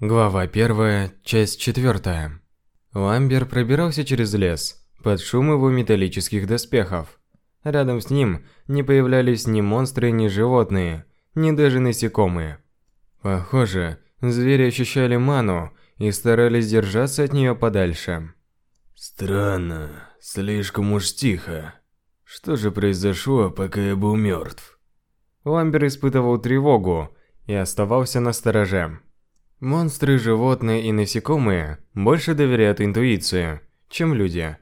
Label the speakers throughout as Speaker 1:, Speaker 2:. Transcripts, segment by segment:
Speaker 1: Глава 1, часть 4. Ламбер пробирался через лес, под шум его металлических доспехов. Рядом с ним не появлялись ни монстры, ни животные, ни даже насекомые. Похоже, звери ощущали ману и старались держаться от нее подальше.
Speaker 2: Странно, слишком уж тихо. Что же произошло, пока я был мертв?
Speaker 1: Ламбер испытывал тревогу и оставался на стороже. Монстры, животные и насекомые больше доверяют интуиции, чем люди.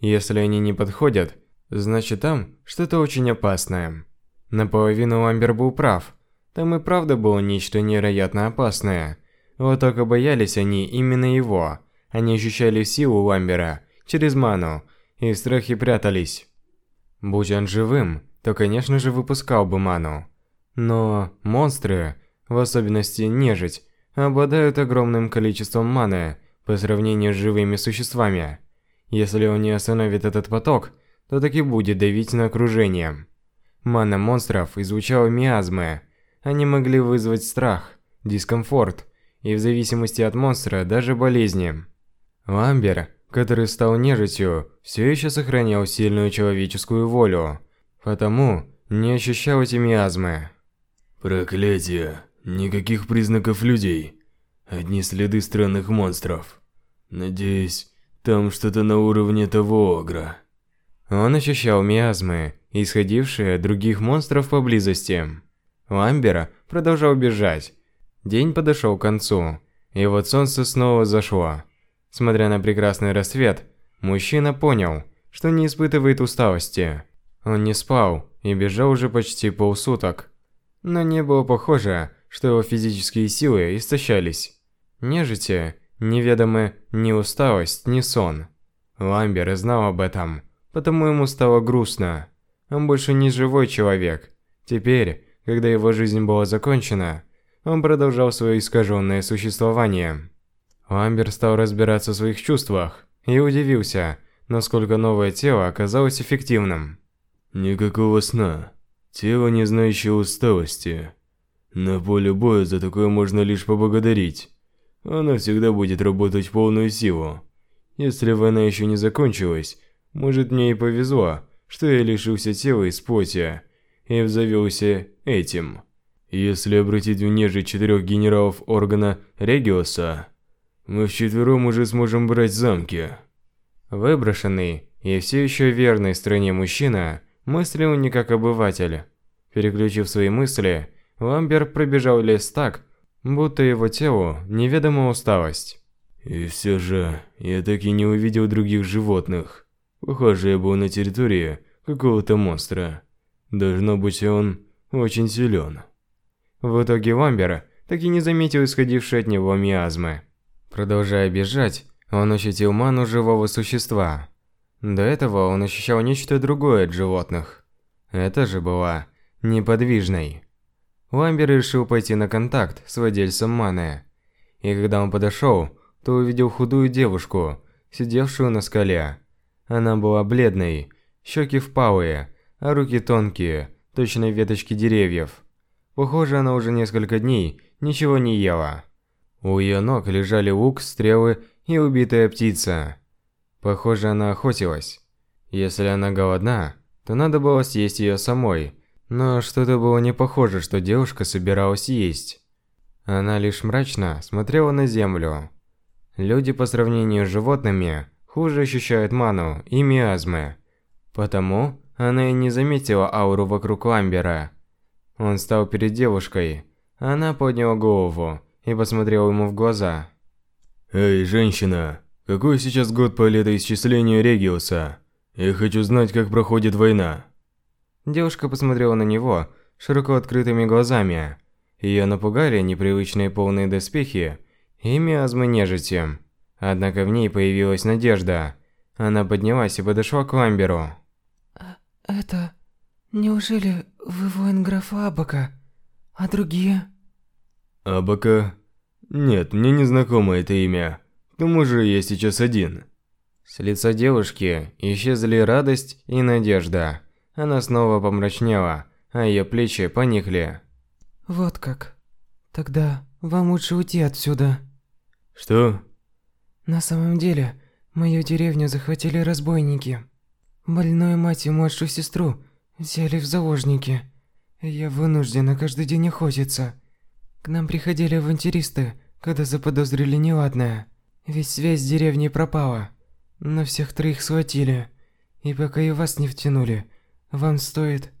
Speaker 1: Если они не подходят, значит там что-то очень опасное. Наполовину Ламбер был прав. Там и правда было нечто невероятно опасное. Вот только боялись они именно его. Они ощущали силу Ламбера через ману и в страхе прятались. Будь он живым, то, конечно же, выпускал бы ману. Но монстры, в особенности нежить, обладают огромным количеством маны по сравнению с живыми существами. Если он не остановит этот поток, то таки будет давить на окружение. Мана монстров излучала миазмы. Они могли вызвать страх, дискомфорт и в зависимости от монстра даже болезни. Ламбер, который стал нежитью, все еще сохранял сильную человеческую волю, потому не ощущал эти миазмы.
Speaker 2: Проклятие. Никаких признаков людей. Одни следы странных монстров. Надеюсь, там что-то на уровне того огра.
Speaker 1: Он ощущал миазмы, исходившие от других монстров поблизости. Ламбера продолжал бежать. День подошел к концу, и вот солнце снова зашло. Смотря на прекрасный рассвет, мужчина понял, что не испытывает усталости. Он не спал и бежал уже почти полсуток. Но не было похоже, что его физические силы истощались. Нежити неведомы ни усталость, ни сон. Ламбер знал об этом, потому ему стало грустно. Он больше не живой человек. Теперь, когда его жизнь была закончена, он продолжал свое искаженное существование. Ламбер стал разбираться в своих чувствах и удивился, насколько новое тело оказалось эффективным.
Speaker 2: Никакого сна. Тело, не знающее усталости. На поле боя за такое можно лишь поблагодарить. Она всегда будет работать в полную силу. Если война еще не закончилась, может мне и повезло, что я лишился тела из плоти и обзавелся этим. Если обратить в нежить четырех генералов органа Региоса, мы вчетвером уже сможем брать замки.
Speaker 1: Выброшенный и все еще верный стране мужчина мыслил не как обыватель. Переключив свои мысли, Ламбер пробежал лес так, будто его телу неведома усталость.
Speaker 2: И все же, я так и не увидел других животных. Похоже, я был на территории какого-то монстра. Должно быть, он очень силен.
Speaker 1: В итоге Ламбер так и не заметил исходившей от него миазмы. Продолжая бежать, он ощутил ману живого существа. До этого он ощущал нечто другое от животных. Это же была неподвижной. Ламбер решил пойти на контакт с владельцем маны. И когда он подошел, то увидел худую девушку, сидевшую на скале. Она была бледной, щеки впалые, а руки тонкие, точно веточки деревьев. Похоже, она уже несколько дней ничего не ела. У ее ног лежали лук, стрелы и убитая птица. Похоже, она охотилась. Если она голодна, то надо было съесть ее самой, но что-то было не похоже, что девушка собиралась есть. Она лишь мрачно смотрела на землю. Люди по сравнению с животными хуже ощущают ману и миазмы. Потому она и не заметила ауру вокруг Ламбера. Он стал перед девушкой. Она подняла голову и посмотрела ему в глаза.
Speaker 2: «Эй, женщина, какой сейчас год по летоисчислению Региуса? Я хочу знать, как проходит война».
Speaker 1: Девушка посмотрела на него широко открытыми глазами. Ее напугали непривычные полные доспехи и миазмы нежити. Однако в ней появилась надежда. Она поднялась и подошла к Ламберу.
Speaker 3: А, «Это... Неужели вы воин графа Абака? А другие?»
Speaker 2: «Абака? Нет, мне не знакомо это имя. К тому же я сейчас один».
Speaker 1: С лица девушки исчезли радость и надежда. Она снова помрачнела, а ее плечи поникли.
Speaker 3: «Вот как. Тогда вам лучше уйти отсюда».
Speaker 2: Что?
Speaker 3: На самом деле, мою деревню захватили разбойники. Больную мать и младшую сестру взяли в заложники. Я вынуждена каждый день охотиться. К нам приходили авантюристы, когда заподозрили неладное. Ведь связь с деревней пропала. Но всех троих схватили. И пока и вас не втянули, вам стоит...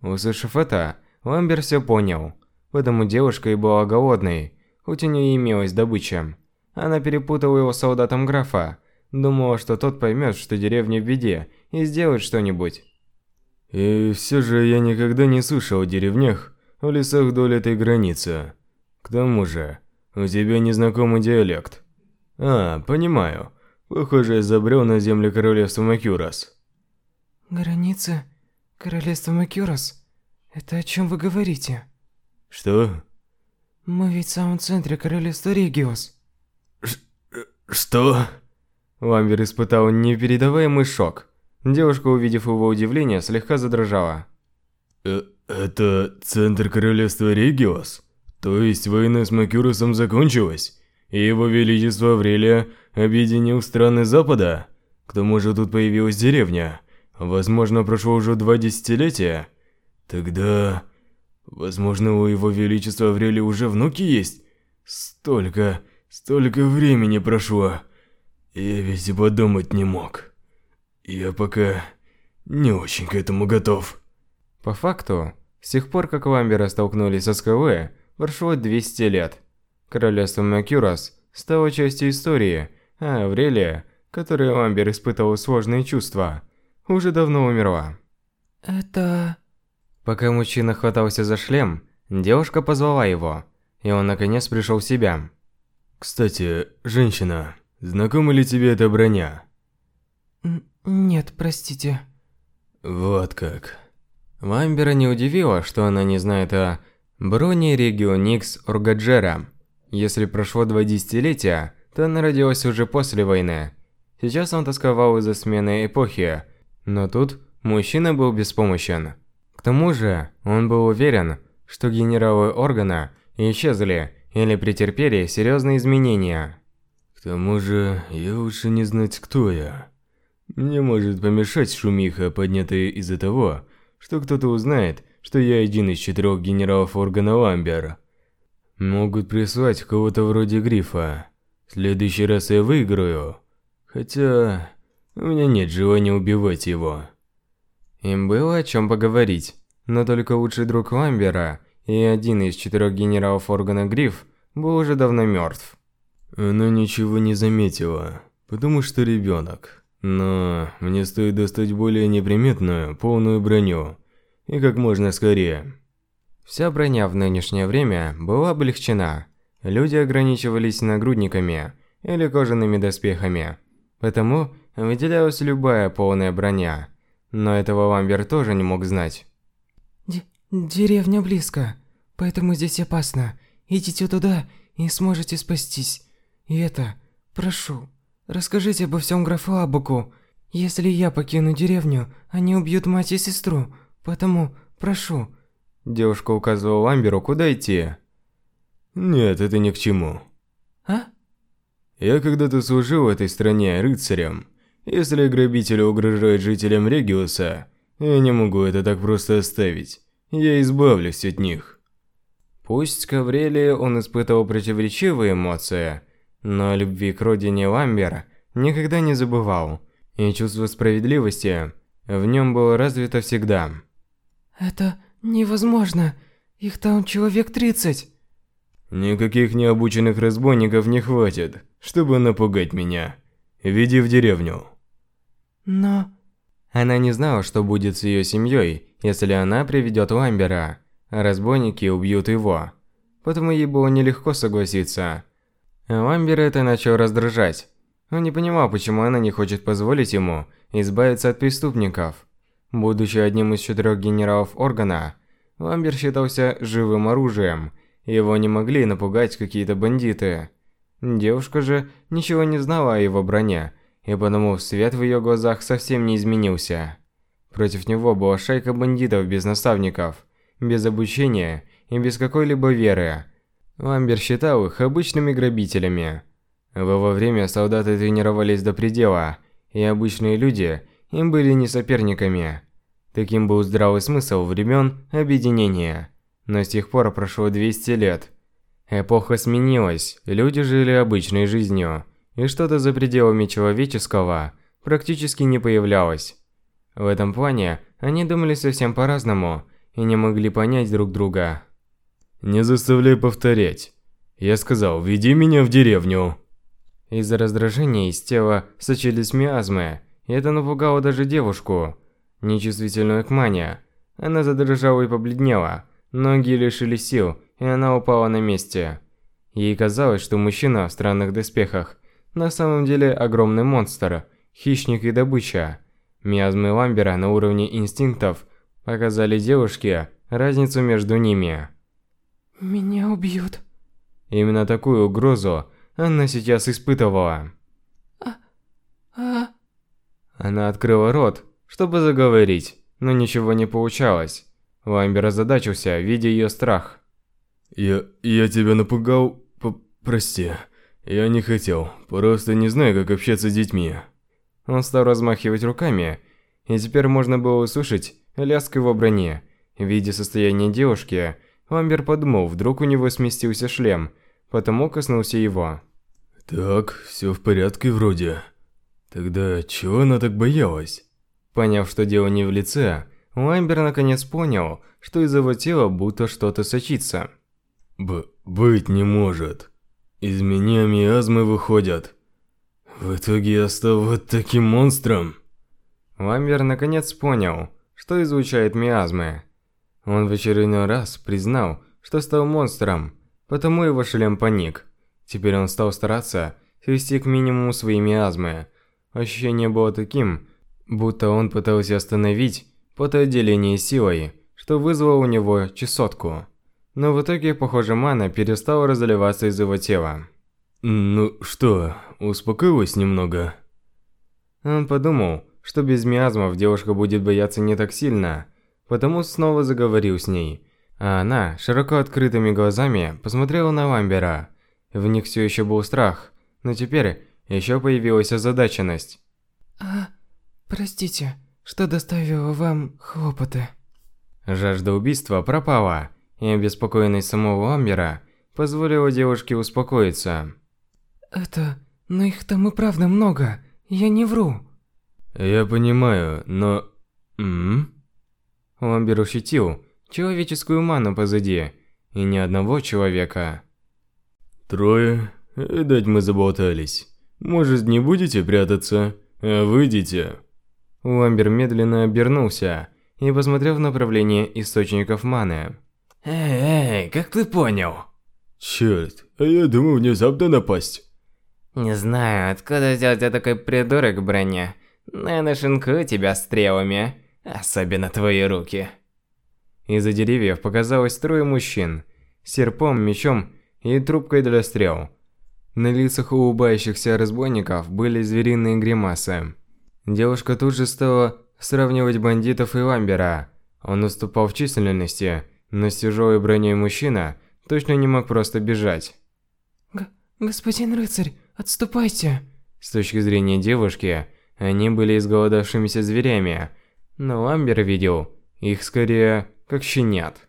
Speaker 1: Услышав это, Ламбер все понял. Поэтому девушка и была голодной, хоть у нее имелась добыча. Она перепутала его с солдатом графа. Думала, что тот поймет, что деревня в беде, и сделает что-нибудь.
Speaker 2: И все же я никогда не слышал о деревнях в лесах вдоль этой границы. К тому же, у тебя незнакомый диалект. А, понимаю. Похоже, я забрел на земли королевства Макюрас.
Speaker 3: Граница королевства Макюрас? Это о чем вы говорите?
Speaker 2: Что?
Speaker 3: Мы ведь в самом центре королевства Региос.
Speaker 2: Что?
Speaker 1: Ламбер испытал непередаваемый шок. Девушка, увидев его удивление, слегка задрожала.
Speaker 2: Э это центр королевства Региос? То есть война с Макюрусом закончилась? И его величество Аврелия объединил страны Запада? К тому же тут появилась деревня. Возможно, прошло уже два десятилетия? Тогда... Возможно, у его величества Аврелия уже внуки есть? Столько... столько времени прошло. Я ведь и подумать не мог. Я пока не очень к этому готов.
Speaker 1: По факту, с тех пор, как Ламбера столкнулись со скалы, прошло 200 лет. Королевство Макюрас стало частью истории, а Аврелия, которой Ламбер испытывал сложные чувства, уже давно умерла.
Speaker 3: Это...
Speaker 1: Пока мужчина хватался за шлем, девушка позвала его, и он наконец пришел в себя.
Speaker 2: Кстати, женщина, знакома ли тебе эта броня?
Speaker 3: Н нет, простите.
Speaker 2: Вот как.
Speaker 1: Ламбера не удивило, что она не знает о броне Регионикс Оргаджера. Если прошло два десятилетия, то она родилась уже после войны. Сейчас он тосковал из-за смены эпохи, но тут мужчина был беспомощен. К тому же, он был уверен, что генералы органа исчезли или претерпели серьезные изменения.
Speaker 2: К тому же, я лучше не знать, кто я. Мне может помешать шумиха, поднятая из-за того, что кто-то узнает, что я один из четырех генералов органа Ламбер. Могут прислать кого-то вроде Грифа. В следующий раз я выиграю. Хотя, у меня нет желания убивать его.
Speaker 1: Им было о чем поговорить, но только лучший друг Ламбера и один из четырех генералов органа Гриф был уже давно мертв.
Speaker 2: Она ничего не заметила, потому что ребенок. Но мне стоит достать более неприметную, полную броню. И как можно скорее.
Speaker 1: Вся броня в нынешнее время была облегчена. Люди ограничивались нагрудниками или кожаными доспехами. Потому выделялась любая полная броня. Но этого Ламбер тоже не мог знать.
Speaker 3: Д деревня близко, поэтому здесь опасно. Идите туда и сможете спастись. И это, прошу, расскажите обо всем графу Абуку. Если я покину деревню, они убьют мать и сестру. Потому, прошу.
Speaker 1: Девушка указывала Ламберу, куда идти.
Speaker 2: Нет, это ни к чему.
Speaker 3: А?
Speaker 2: Я когда-то служил в этой стране рыцарем. Если грабители угрожают жителям Региуса, я не могу это так просто оставить. Я избавлюсь от них.
Speaker 1: Пусть к Аврелии он испытывал противоречивые эмоции, но о любви к родине Ламбер никогда не забывал, и чувство справедливости в нем было развито всегда.
Speaker 3: Это невозможно. Их там человек 30.
Speaker 2: Никаких необученных разбойников не хватит, чтобы напугать меня. Веди в деревню.
Speaker 3: Но...
Speaker 1: Она не знала, что будет с ее семьей, если она приведет Ламбера, а разбойники убьют его. Потому ей было нелегко согласиться. Ламбер это начал раздражать. Он не понимал, почему она не хочет позволить ему избавиться от преступников. Будучи одним из четырех генералов органа, Ламбер считался живым оружием, его не могли напугать какие-то бандиты. Девушка же ничего не знала о его броне, и потому свет в ее глазах совсем не изменился. Против него была шайка бандитов без наставников, без обучения и без какой-либо веры. Ламбер считал их обычными грабителями. В его время солдаты тренировались до предела, и обычные люди им были не соперниками. Таким был здравый смысл времен объединения. Но с тех пор прошло 200 лет. Эпоха сменилась, люди жили обычной жизнью, и что-то за пределами человеческого практически не появлялось. В этом плане они думали совсем по-разному и не могли понять друг друга.
Speaker 2: «Не заставляй повторять. Я сказал, веди меня в деревню».
Speaker 1: Из-за раздражения из тела сочились миазмы, и это напугало даже девушку, нечувствительную к мане. Она задрожала и побледнела, ноги лишили сил, и она упала на месте. Ей казалось, что мужчина в странных доспехах на самом деле огромный монстр, хищник и добыча. Миазмы Ламбера на уровне инстинктов показали девушке разницу между ними.
Speaker 3: Меня убьют.
Speaker 1: Именно такую угрозу она сейчас испытывала.
Speaker 3: А... А...
Speaker 1: Она открыла рот, чтобы заговорить, но ничего не получалось. Ламбер озадачился, видя ее страх.
Speaker 2: «Я... я тебя напугал? П прости. Я не хотел. Просто не знаю, как общаться с детьми».
Speaker 1: Он стал размахивать руками, и теперь можно было услышать лязг его брони. Видя состояние девушки, Ламбер подумал, вдруг у него сместился шлем, потому коснулся его.
Speaker 2: «Так, все в порядке вроде. Тогда чего она так боялась?»
Speaker 1: Поняв, что дело не в лице, Ламбер наконец понял, что из его тела будто что-то сочится.
Speaker 2: Б «Быть не может. Из меня миазмы выходят. В итоге я стал вот таким монстром».
Speaker 1: Ламбер наконец понял, что излучает миазмы. Он в очередной раз признал, что стал монстром, потому его шлем паник. Теперь он стал стараться свести к минимуму свои миазмы. Ощущение было таким, будто он пытался остановить потоотделение силой, что вызвало у него чесотку. Но в итоге, похоже, мана перестала разливаться из его тела.
Speaker 2: «Ну что, успокоилась немного?»
Speaker 1: Он подумал, что без миазмов девушка будет бояться не так сильно, потому снова заговорил с ней. А она, широко открытыми глазами, посмотрела на Ламбера. В них все еще был страх, но теперь еще появилась озадаченность.
Speaker 3: «А, простите, что доставило вам хлопоты?»
Speaker 1: Жажда убийства пропала, и обеспокоенность самого Ламбера позволила девушке успокоиться.
Speaker 3: «Это... но их там и правда много, я не вру».
Speaker 2: «Я понимаю, но... М
Speaker 1: Ламбер ощутил человеческую ману позади, и ни одного человека.
Speaker 2: «Трое? Видать, мы заболтались. Может, не будете прятаться, а выйдите?»
Speaker 1: Ламбер медленно обернулся и посмотрел в направлении источников маны.
Speaker 4: «Эй, эй, как ты понял?»
Speaker 2: «Черт, а я думал внезапно напасть».
Speaker 4: «Не знаю, откуда взялся такой придурок в броне, но я нашинкую тебя стрелами, особенно твои руки».
Speaker 1: Из-за деревьев показалось трое мужчин с серпом, мечом и трубкой для стрел. На лицах улыбающихся разбойников были звериные гримасы. Девушка тут же стала сравнивать бандитов и Ламбера. Он уступал в численности, но с тяжелой броней мужчина точно не мог просто бежать.
Speaker 3: Г «Господин рыцарь, отступайте!»
Speaker 1: С точки зрения девушки, они были изголодавшимися зверями, но Ламбер видел их скорее как щенят.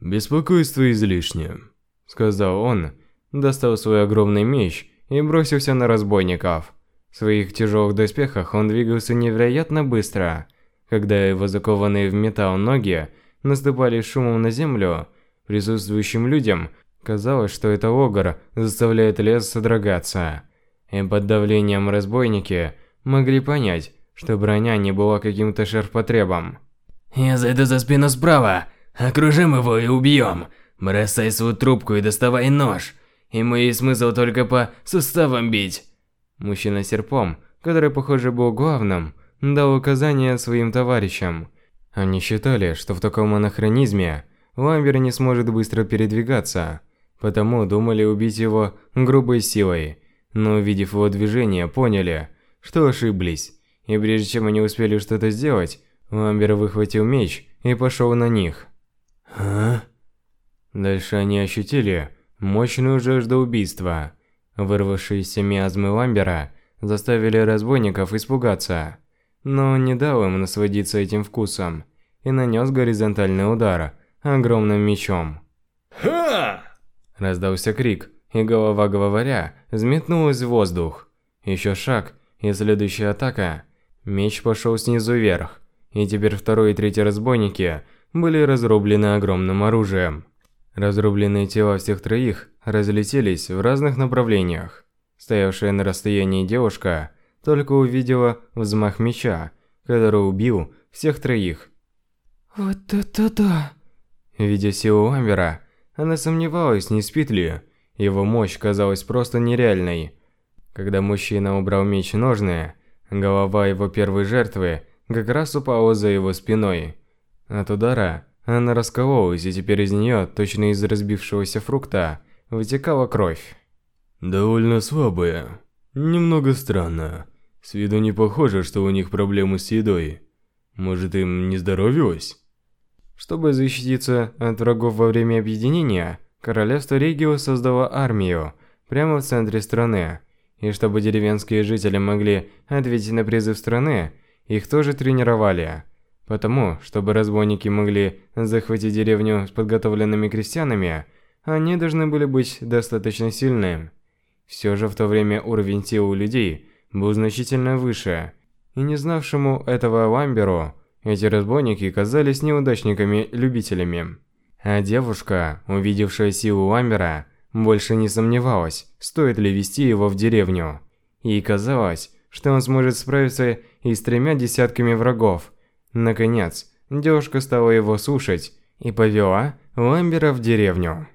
Speaker 2: «Беспокойство излишнее», — сказал он, достал свой огромный меч и бросился на разбойников. В своих тяжелых доспехах он двигался невероятно быстро. Когда его закованные в металл ноги наступали шумом на землю, присутствующим людям казалось, что это огр заставляет лес содрогаться. И под давлением разбойники могли понять, что броня не была каким-то шерпотребом.
Speaker 4: Я зайду за спину справа. Окружим его и убьем. Бросай свою трубку и доставай нож. Ему есть смысл только по суставам бить.
Speaker 1: Мужчина серпом, который, похоже, был главным, дал указания своим товарищам. Они считали, что в таком анахронизме Ламбер не сможет быстро передвигаться, потому думали убить его грубой силой. Но увидев его движение, поняли, что ошиблись. И прежде чем они успели что-то сделать, Ламбер выхватил меч и пошел на них.
Speaker 2: «А?»
Speaker 1: Дальше они ощутили мощную жажду убийства. Вырвавшиеся миазмы Ламбера заставили разбойников испугаться. Но он не дал им насладиться этим вкусом и нанес горизонтальный удар огромным мечом.
Speaker 2: Ха!
Speaker 1: Раздался крик, и голова говоря взметнулась в воздух. Еще шаг, и следующая атака. Меч пошел снизу вверх, и теперь второй и третий разбойники были разрублены огромным оружием. Разрубленные тела всех троих разлетелись в разных направлениях. Стоявшая на расстоянии девушка только увидела взмах меча, который убил всех троих.
Speaker 3: Вот это да!
Speaker 1: Видя силу Ламбера, она сомневалась, не спит ли. Его мощь казалась просто нереальной. Когда мужчина убрал меч в ножны, голова его первой жертвы как раз упала за его спиной. От удара она раскололась, и теперь из нее, точно из разбившегося фрукта, вытекала кровь.
Speaker 2: Довольно слабая. Немного странно. С виду не похоже, что у них проблемы с едой. Может, им не здоровилось?
Speaker 1: Чтобы защититься от врагов во время объединения, королевство Регио создало армию прямо в центре страны. И чтобы деревенские жители могли ответить на призыв страны, их тоже тренировали. Потому, чтобы разбойники могли захватить деревню с подготовленными крестьянами, они должны были быть достаточно сильны. Все же в то время уровень сил у людей был значительно выше, и не знавшему этого Ламберу, эти разбойники казались неудачниками-любителями. А девушка, увидевшая силу Ламбера, больше не сомневалась, стоит ли вести его в деревню. Ей казалось, что он сможет справиться и с тремя десятками врагов. Наконец, девушка стала его слушать и повела Ламбера в деревню.